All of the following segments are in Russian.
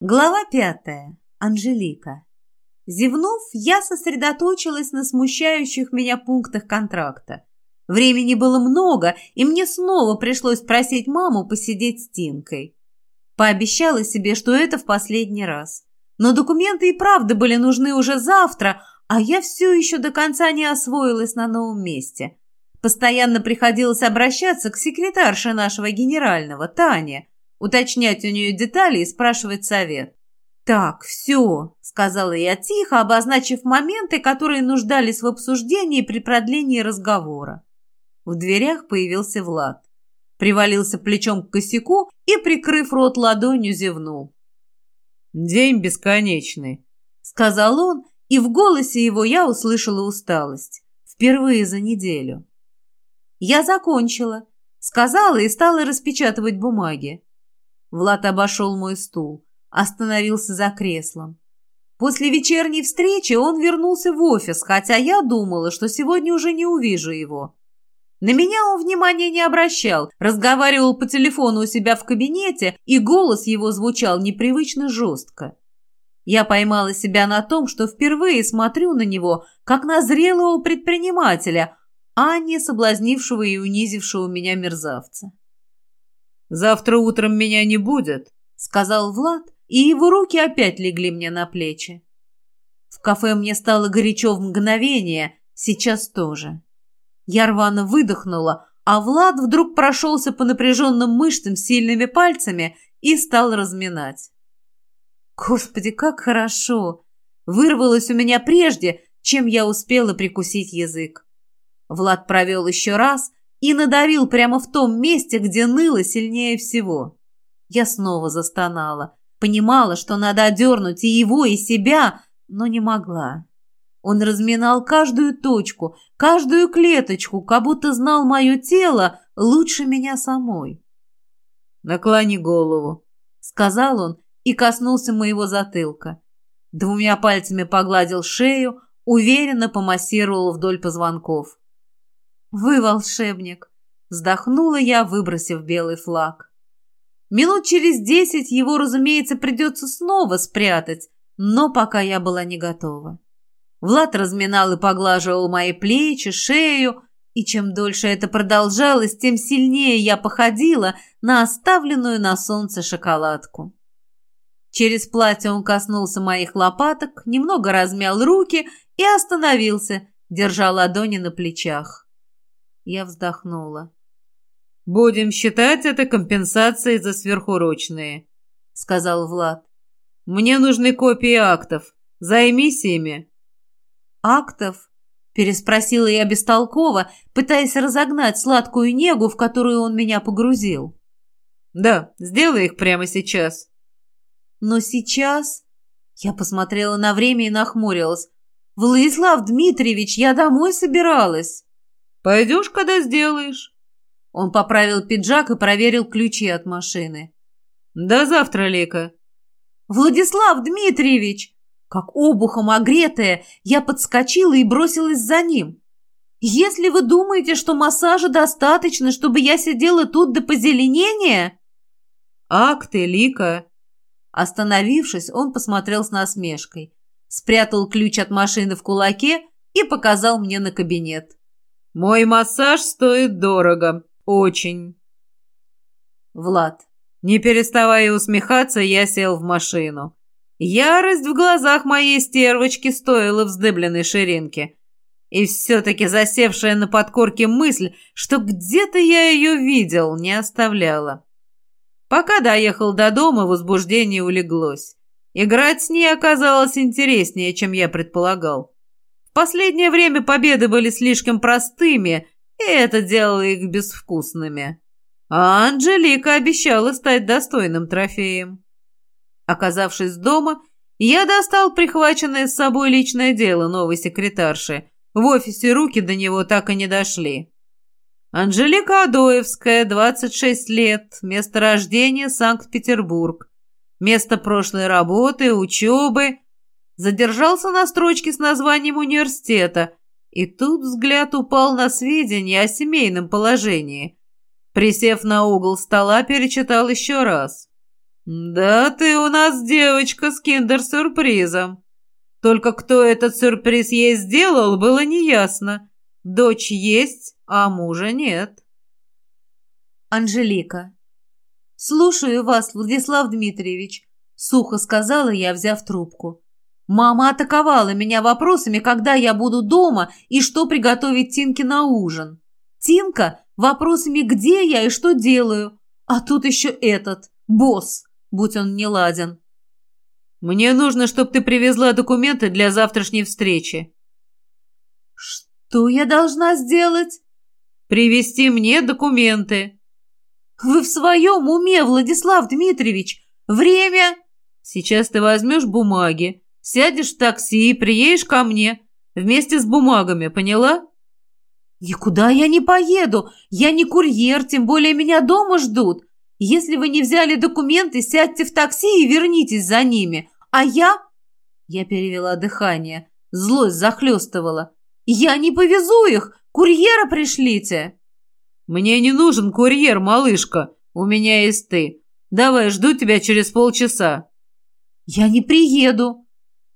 Глава пятая. Анжелика. Зевнув, я сосредоточилась на смущающих меня пунктах контракта. Времени было много, и мне снова пришлось просить маму посидеть с Тимкой. Пообещала себе, что это в последний раз. Но документы и правда были нужны уже завтра, а я все еще до конца не освоилась на новом месте. Постоянно приходилось обращаться к секретарше нашего генерального, Тане, уточнять у нее детали и спрашивать совет. «Так, все», — сказала я тихо, обозначив моменты, которые нуждались в обсуждении при продлении разговора. В дверях появился Влад. Привалился плечом к косяку и, прикрыв рот ладонью, зевнул. «День бесконечный», — сказал он, и в голосе его я услышала усталость. Впервые за неделю. Я закончила, сказала и стала распечатывать бумаги. Влад обошел мой стул, остановился за креслом. После вечерней встречи он вернулся в офис, хотя я думала, что сегодня уже не увижу его. На меня он внимания не обращал, разговаривал по телефону у себя в кабинете, и голос его звучал непривычно жестко. Я поймала себя на том, что впервые смотрю на него, как на зрелого предпринимателя, а не соблазнившего и унизившего меня мерзавца. «Завтра утром меня не будет», — сказал Влад, и его руки опять легли мне на плечи. В кафе мне стало горячо в мгновение, сейчас тоже. Я рвано выдохнула, а Влад вдруг прошелся по напряженным мышцам сильными пальцами и стал разминать. Господи, как хорошо! Вырвалось у меня прежде, чем я успела прикусить язык. Влад провел еще раз, и надавил прямо в том месте, где ныло сильнее всего. Я снова застонала. Понимала, что надо одернуть и его, и себя, но не могла. Он разминал каждую точку, каждую клеточку, как будто знал мое тело лучше меня самой. «Наклони голову», — сказал он и коснулся моего затылка. Двумя пальцами погладил шею, уверенно помассировал вдоль позвонков. «Вы волшебник!» — вздохнула я, выбросив белый флаг. Минут через десять его, разумеется, придется снова спрятать, но пока я была не готова. Влад разминал и поглаживал мои плечи, шею, и чем дольше это продолжалось, тем сильнее я походила на оставленную на солнце шоколадку. Через платье он коснулся моих лопаток, немного размял руки и остановился, держа ладони на плечах. Я вздохнула. «Будем считать это компенсацией за сверхурочные», — сказал Влад. «Мне нужны копии актов. Займись ими». «Актов?» — переспросила я бестолково, пытаясь разогнать сладкую негу, в которую он меня погрузил. «Да, сделай их прямо сейчас». «Но сейчас...» Я посмотрела на время и нахмурилась. «Владислав Дмитриевич, я домой собиралась». Пойдешь, когда сделаешь?» Он поправил пиджак и проверил ключи от машины. «До завтра, Лика». «Владислав Дмитриевич!» Как обухом огретая, я подскочила и бросилась за ним. «Если вы думаете, что массажа достаточно, чтобы я сидела тут до позеленения...» «Ак ты, Лика!» Остановившись, он посмотрел с насмешкой, спрятал ключ от машины в кулаке и показал мне на кабинет. Мой массаж стоит дорого. Очень. Влад. Не переставая усмехаться, я сел в машину. Ярость в глазах моей стервочки стоила вздыбленной ширинки. И все-таки засевшая на подкорке мысль, что где-то я ее видел, не оставляла. Пока доехал до дома, возбуждение улеглось. Играть с ней оказалось интереснее, чем я предполагал последнее время победы были слишком простыми, и это делало их безвкусными. А Анжелика обещала стать достойным трофеем. Оказавшись дома, я достал прихваченное с собой личное дело новой секретарши. В офисе руки до него так и не дошли. Анжелика Адоевская, 26 лет, место рождения Санкт-Петербург. Место прошлой работы, учебы задержался на строчке с названием университета, и тут взгляд упал на сведения о семейном положении. Присев на угол стола, перечитал еще раз. «Да ты у нас девочка с киндер-сюрпризом. Только кто этот сюрприз ей сделал, было неясно. Дочь есть, а мужа нет». Анжелика. «Слушаю вас, Владислав Дмитриевич», — сухо сказала я, взяв трубку. «Мама атаковала меня вопросами, когда я буду дома и что приготовить Тинке на ужин. Тинка вопросами, где я и что делаю. А тут еще этот, босс» будь он не ладен. «Мне нужно, чтобы ты привезла документы для завтрашней встречи». «Что я должна сделать?» «Привезти мне документы». «Вы в своем уме, Владислав Дмитриевич? Время...» «Сейчас ты возьмешь бумаги, сядешь в такси и приедешь ко мне вместе с бумагами, поняла?» «Никуда я не поеду. Я не курьер, тем более меня дома ждут. Если вы не взяли документы, сядьте в такси и вернитесь за ними. А я...» Я перевела дыхание. Злость захлестывала. «Я не повезу их! Курьера пришлите!» «Мне не нужен курьер, малышка. У меня есть ты. Давай, жду тебя через полчаса». «Я не приеду».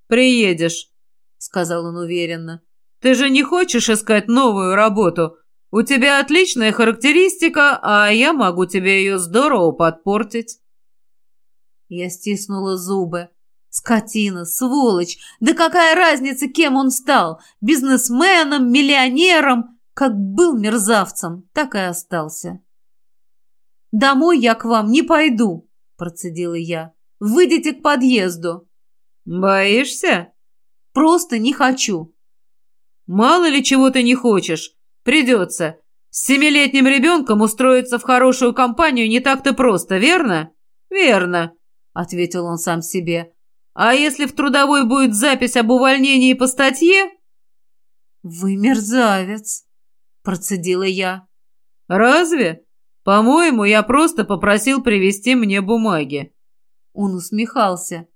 «Приедешь», — сказал он уверенно. «Ты же не хочешь искать новую работу? У тебя отличная характеристика, а я могу тебе ее здорово подпортить». Я стиснула зубы. Скотина, сволочь! Да какая разница, кем он стал? Бизнесменом, миллионером? Как был мерзавцем, так и остался. «Домой я к вам не пойду», – процедила я. «Выйдите к подъезду». «Боишься?» «Просто не хочу». «Мало ли чего ты не хочешь. Придется. С семилетним ребенком устроиться в хорошую компанию не так-то просто, верно? Верно, ответил он сам себе. А если в трудовой будет запись об увольнении по статье? Вы мерзавец, процедила я. Разве? По-моему, я просто попросил привезти мне бумаги. Он усмехался.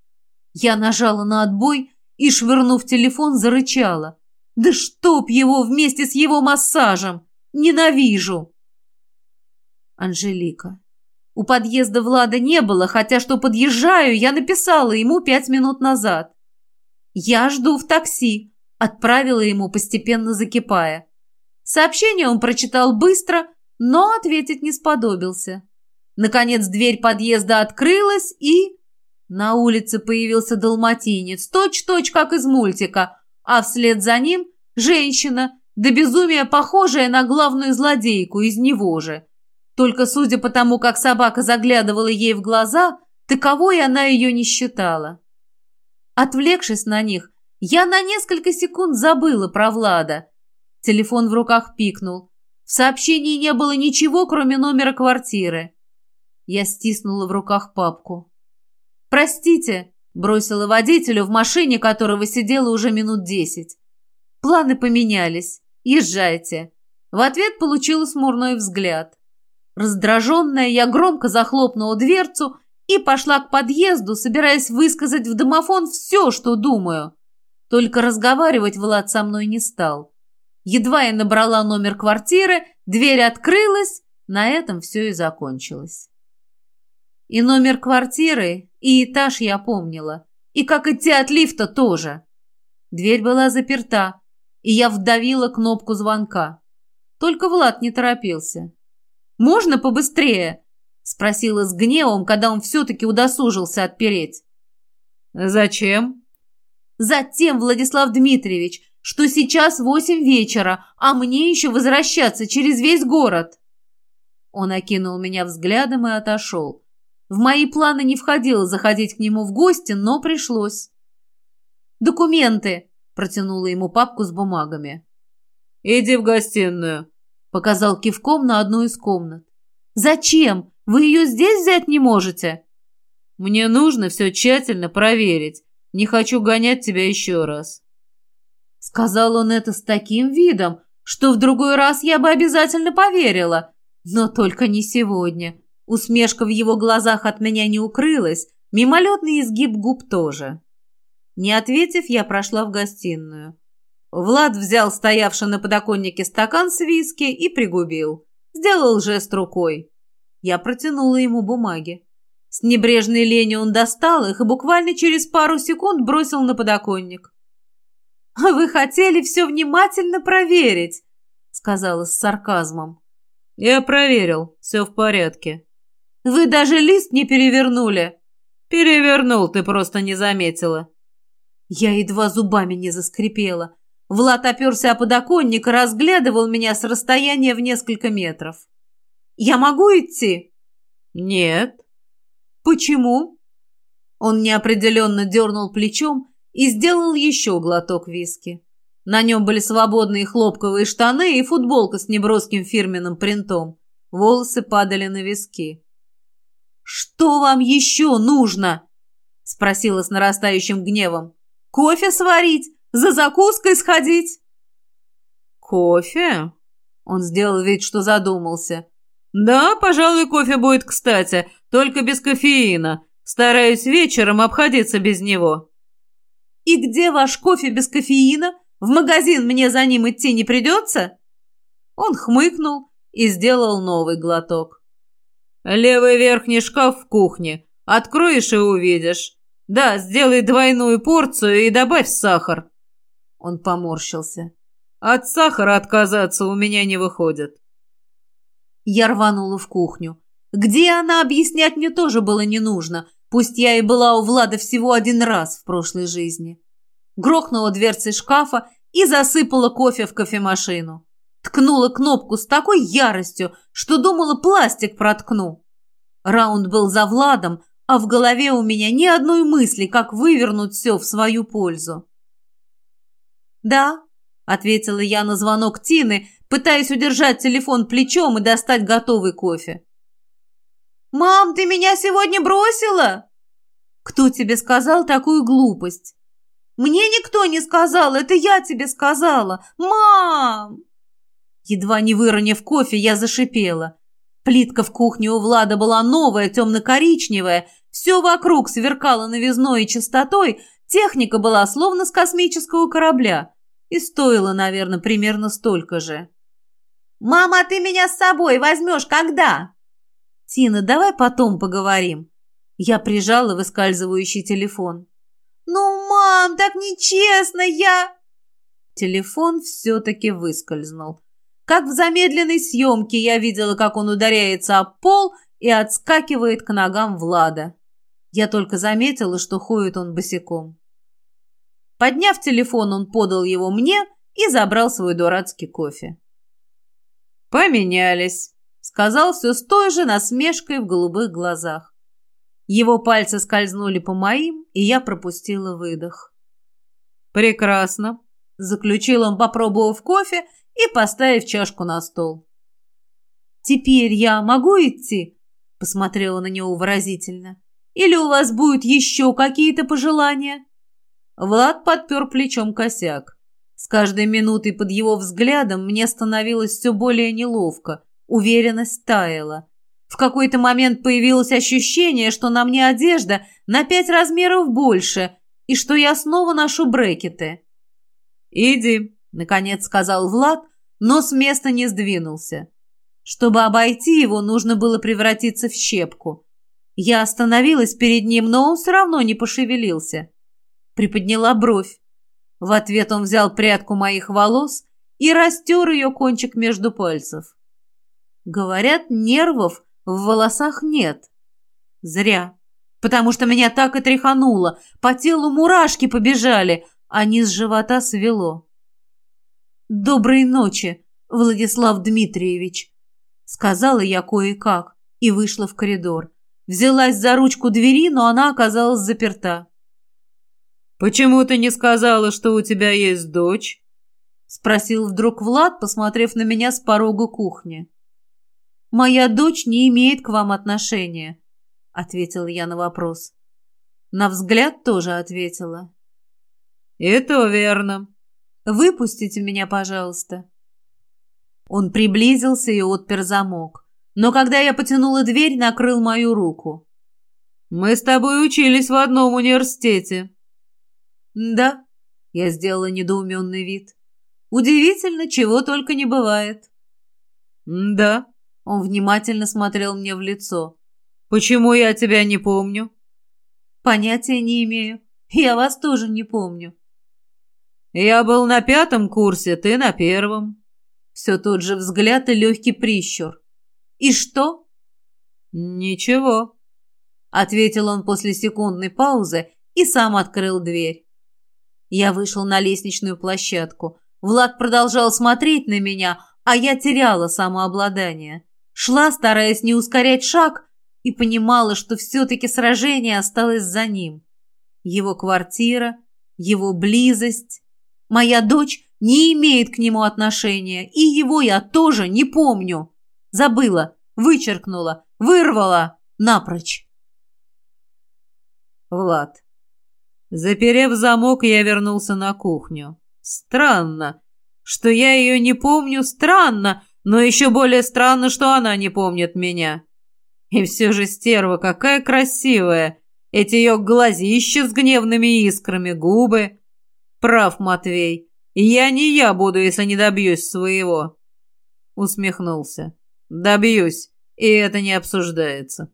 Я нажала на отбой и, швырнув телефон, зарычала. Да чтоб его вместе с его массажем! Ненавижу!» Анжелика. У подъезда Влада не было, хотя что подъезжаю, я написала ему пять минут назад. «Я жду в такси», — отправила ему, постепенно закипая. Сообщение он прочитал быстро, но ответить не сподобился. Наконец дверь подъезда открылась, и... На улице появился далматинец, точь-точь, как из мультика, а вслед за ним женщина, до безумия похожая на главную злодейку из него же. Только судя по тому, как собака заглядывала ей в глаза, таковой она ее не считала. Отвлекшись на них, я на несколько секунд забыла про Влада. Телефон в руках пикнул. В сообщении не было ничего, кроме номера квартиры. Я стиснула в руках папку. «Простите», Бросила водителю, в машине которого сидела уже минут десять. Планы поменялись. Езжайте. В ответ получила смурной взгляд. Раздраженная, я громко захлопнула дверцу и пошла к подъезду, собираясь высказать в домофон все, что думаю. Только разговаривать Влад со мной не стал. Едва я набрала номер квартиры, дверь открылась, на этом все и закончилось. И номер квартиры, и этаж я помнила. И как идти от лифта тоже. Дверь была заперта, и я вдавила кнопку звонка. Только Влад не торопился. «Можно побыстрее?» – спросила с гневом, когда он все-таки удосужился отпереть. «Зачем?» «Затем, Владислав Дмитриевич, что сейчас восемь вечера, а мне еще возвращаться через весь город». Он окинул меня взглядом и отошел. В мои планы не входило заходить к нему в гости, но пришлось. «Документы!» – протянула ему папку с бумагами. «Иди в гостиную», – показал кивком на одну из комнат. «Зачем? Вы ее здесь взять не можете?» «Мне нужно все тщательно проверить. Не хочу гонять тебя еще раз». Сказал он это с таким видом, что в другой раз я бы обязательно поверила, но только не сегодня. Усмешка в его глазах от меня не укрылась, мимолетный изгиб губ тоже. Не ответив, я прошла в гостиную. Влад взял стоявший на подоконнике стакан с виски и пригубил. Сделал жест рукой. Я протянула ему бумаги. С небрежной ленью он достал их и буквально через пару секунд бросил на подоконник. «Вы хотели все внимательно проверить», — сказала с сарказмом. «Я проверил, все в порядке». «Вы даже лист не перевернули». «Перевернул, ты просто не заметила». Я едва зубами не заскрипела. Влад оперся о подоконник и разглядывал меня с расстояния в несколько метров. «Я могу идти?» «Нет». «Почему?» Он неопределенно дернул плечом и сделал еще глоток виски. На нем были свободные хлопковые штаны и футболка с неброским фирменным принтом. Волосы падали на виски. «Что вам еще нужно?» — спросила с нарастающим гневом. «Кофе сварить? За закуской сходить?» «Кофе?» Он сделал вид, что задумался. «Да, пожалуй, кофе будет кстати, только без кофеина. Стараюсь вечером обходиться без него». «И где ваш кофе без кофеина? В магазин мне за ним идти не придется?» Он хмыкнул и сделал новый глоток. «Левый верхний шкаф в кухне. Откроешь и увидишь. Да, сделай двойную порцию и добавь сахар». Он поморщился. «От сахара отказаться у меня не выходит». Я рванула в кухню. Где она, объяснять мне тоже было не нужно, пусть я и была у Влада всего один раз в прошлой жизни грохнула дверцей шкафа и засыпала кофе в кофемашину. Ткнула кнопку с такой яростью, что думала, пластик проткну. Раунд был за Владом, а в голове у меня ни одной мысли, как вывернуть все в свою пользу. «Да», — ответила я на звонок Тины, пытаясь удержать телефон плечом и достать готовый кофе. «Мам, ты меня сегодня бросила?» «Кто тебе сказал такую глупость?» Мне никто не сказал, это я тебе сказала. Мам!» Едва не выронив кофе, я зашипела. Плитка в кухне у Влада была новая, темно-коричневая, все вокруг сверкало новизной и чистотой, техника была словно с космического корабля и стоила, наверное, примерно столько же. «Мама, ты меня с собой возьмешь когда?» «Тина, давай потом поговорим». Я прижала выскальзывающий телефон. «Ну, мам, так нечестно, я...» Телефон все-таки выскользнул. Как в замедленной съемке я видела, как он ударяется об пол и отскакивает к ногам Влада. Я только заметила, что ходит он босиком. Подняв телефон, он подал его мне и забрал свой дурацкий кофе. «Поменялись», — сказал все с той же насмешкой в голубых глазах. Его пальцы скользнули по моим, и я пропустила выдох. «Прекрасно», — заключил он, попробовав кофе и поставив чашку на стол. «Теперь я могу идти?» — посмотрела на него выразительно. «Или у вас будут еще какие-то пожелания?» Влад подпер плечом косяк. С каждой минутой под его взглядом мне становилось все более неловко, уверенность таяла. В какой-то момент появилось ощущение, что на мне одежда на пять размеров больше и что я снова ношу брекеты. «Иди», — наконец сказал Влад, но с места не сдвинулся. Чтобы обойти его, нужно было превратиться в щепку. Я остановилась перед ним, но он все равно не пошевелился. Приподняла бровь. В ответ он взял прядку моих волос и растер ее кончик между пальцев. Говорят, нервов в волосах нет. Зря. Потому что меня так и тряхануло. По телу мурашки побежали, а низ живота свело. «Доброй ночи, Владислав Дмитриевич», — сказала я кое-как и вышла в коридор. Взялась за ручку двери, но она оказалась заперта. «Почему ты не сказала, что у тебя есть дочь?» — спросил вдруг Влад, посмотрев на меня с порога кухни. «Моя дочь не имеет к вам отношения», — ответила я на вопрос. На взгляд тоже ответила. «Это верно. Выпустите меня, пожалуйста». Он приблизился и отпер замок. Но когда я потянула дверь, накрыл мою руку. «Мы с тобой учились в одном университете». «Да», — я сделала недоуменный вид. «Удивительно, чего только не бывает». «Да», он внимательно смотрел мне в лицо. Почему я тебя не помню? Понятия не имею. Я вас тоже не помню. Я был на пятом курсе, ты на первом. Все тот же взгляд и легкий прищур. И что? Ничего, ответил он после секундной паузы и сам открыл дверь. Я вышел на лестничную площадку. Влад продолжал смотреть на меня, а я теряла самообладание. Шла, стараясь не ускорять шаг, и понимала, что все-таки сражение осталось за ним. Его квартира, его близость. Моя дочь не имеет к нему отношения, и его я тоже не помню. Забыла, вычеркнула, вырвала напрочь. Влад. Заперев замок, я вернулся на кухню. Странно, что я ее не помню, странно, но еще более странно, что она не помнит меня. И все же стерва какая красивая. Эти ее глазища с гневными искрами, губы. Прав, Матвей. Я не я буду, если не добьюсь своего. Усмехнулся. Добьюсь, и это не обсуждается.